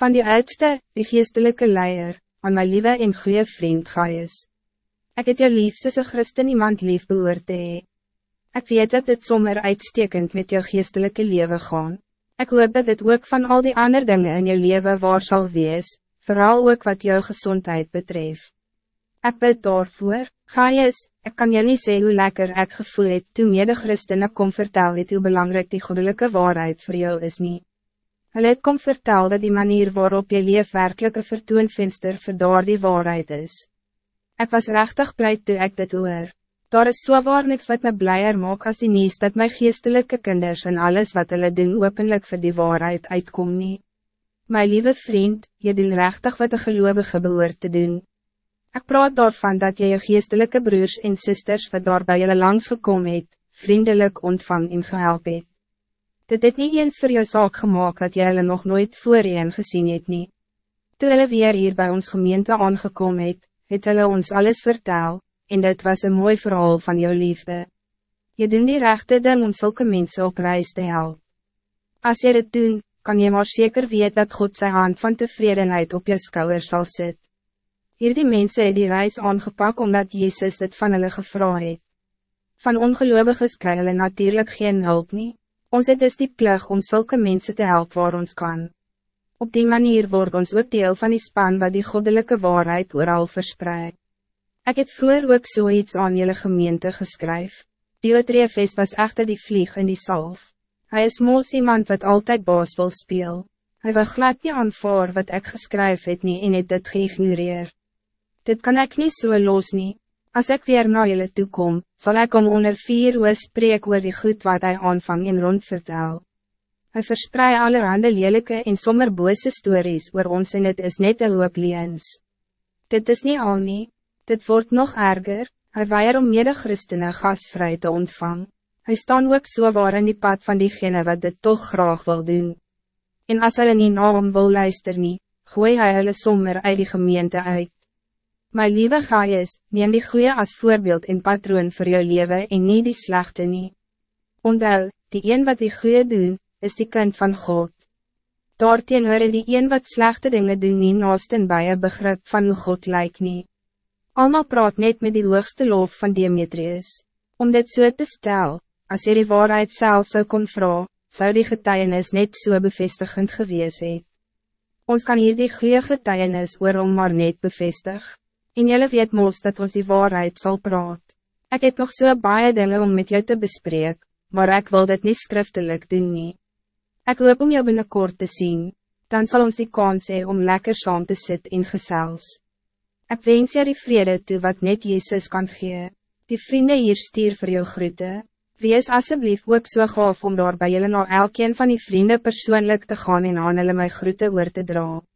Van die oudste, die geestelijke leier, aan my liewe en goeie vriend Gaius. Ik het jou lief soos een Christen iemand lief behoort te hee. Ek weet dat dit sommer uitstekend met jou geestelijke leven gaan. Ik hoop dat dit ook van al die andere dingen in je leven waar zal wees, vooral ook wat jou gezondheid betreft. Ik bid daarvoor, Gaius, ik kan je niet zeggen hoe lekker ik gevoel het toen mede Christen kom vertel het hoe belangrijk die goddelijke waarheid voor jou is niet. Hulle het kom vertel dat die manier waarop je leef werkelijk een vertoonvenster vir daar die waarheid is. Ik was rechtig blij toen ik dit hoor. Daar is so waar niks wat me blijer maak als die nieuws dat mijn geestelijke kinders en alles wat hulle doen openlijk voor die waarheid uitkom nie. My lieve vriend, je doen rechtig wat de gelovige behoort te doen. Ik praat daarvan dat je je geestelijke broers en zusters wat daar bij jullie langsgekomen het, vriendelijk ontvang en gehelp het. Dit het niet eens voor jou zaak gemaakt dat jy hulle nog nooit voor je gezien het nie. Toe hulle weer hier bij ons gemeente aangekomen het, het hulle ons alles vertel, en dit was een mooi verhaal van jouw liefde. Je doen die rechte ding om zulke mensen op reis te helpen. Als je dit doen, kan je maar zeker weten dat God zijn hand van tevredenheid op je schouder zal zetten. Hier die mensen het die reis aangepakt omdat Jezus dit van hulle gevra het. Van ongelovigen kry hulle natuurlijk geen hulp nie. Ons het dus die plug om zulke mensen te helpen waar ons kan. Op die manier wordt ons ook deel van die span wat die goddelijke waarheid ooral verspreid. Ik heb vroeger ook zoiets aan jullie gemeente geskryf. Diotrefes was echter die vlieg in die salf. Hij is moos iemand wat altijd baas wil speel. Hij wil glad nie aanvaar wat ik geskryf het nie en het dit geïgnoreer. Dit kan ik niet zo so los nie. Als ik weer naar jullie toe kom, zal ik om onder vier uur spreek oor die goed wat hij aanvang en rond vertel. Hij verspreidt allerhande lelijke en sommer bose stories oor ons en het is net een hoop liens. Dit is niet al nie, dit wordt nog erger, hij weier om mede christene gasvrij te ontvang. Hij staan ook so waar in die pad van diegene wat dit toch graag wil doen. En als hulle nie na hom wil luister nie, gooi hy hulle sommer uit die gemeente uit. My lieve Gaius, neem die goeie als voorbeeld en patroon voor jou leven en niet die slechte nie. Onthou, die een wat die goeie doen, is die kind van God. Daarteen hoor die een wat slechte dingen doen nie naast en bij een begrip van hoe God lyk nie. Almal praat net met die hoogste loof van Demetrius. Om dit so te stel, als jy die waarheid zelf zou kon vra, zou die getuienis net so bevestigend gewees het. Ons kan hier die goeie getuienis oorom maar net bevestig. En jullie weet mos dat ons die waarheid zal praat. Ik heb nog so baie dingen om met jou te bespreken, maar ik wil dit niet schriftelijk doen nie. Ik hoop om jou binnenkort te zien, dan zal ons die kans hee om lekker saam te zitten in gezels. Ik wens jou die vrede toe wat net Jezus kan gee. Die vrienden hier stier voor jou groete. Wees alsjeblieft ook so gaaf om daar by julle na elkeen van die vrienden persoonlijk te gaan en aan hulle my groete oor te dragen.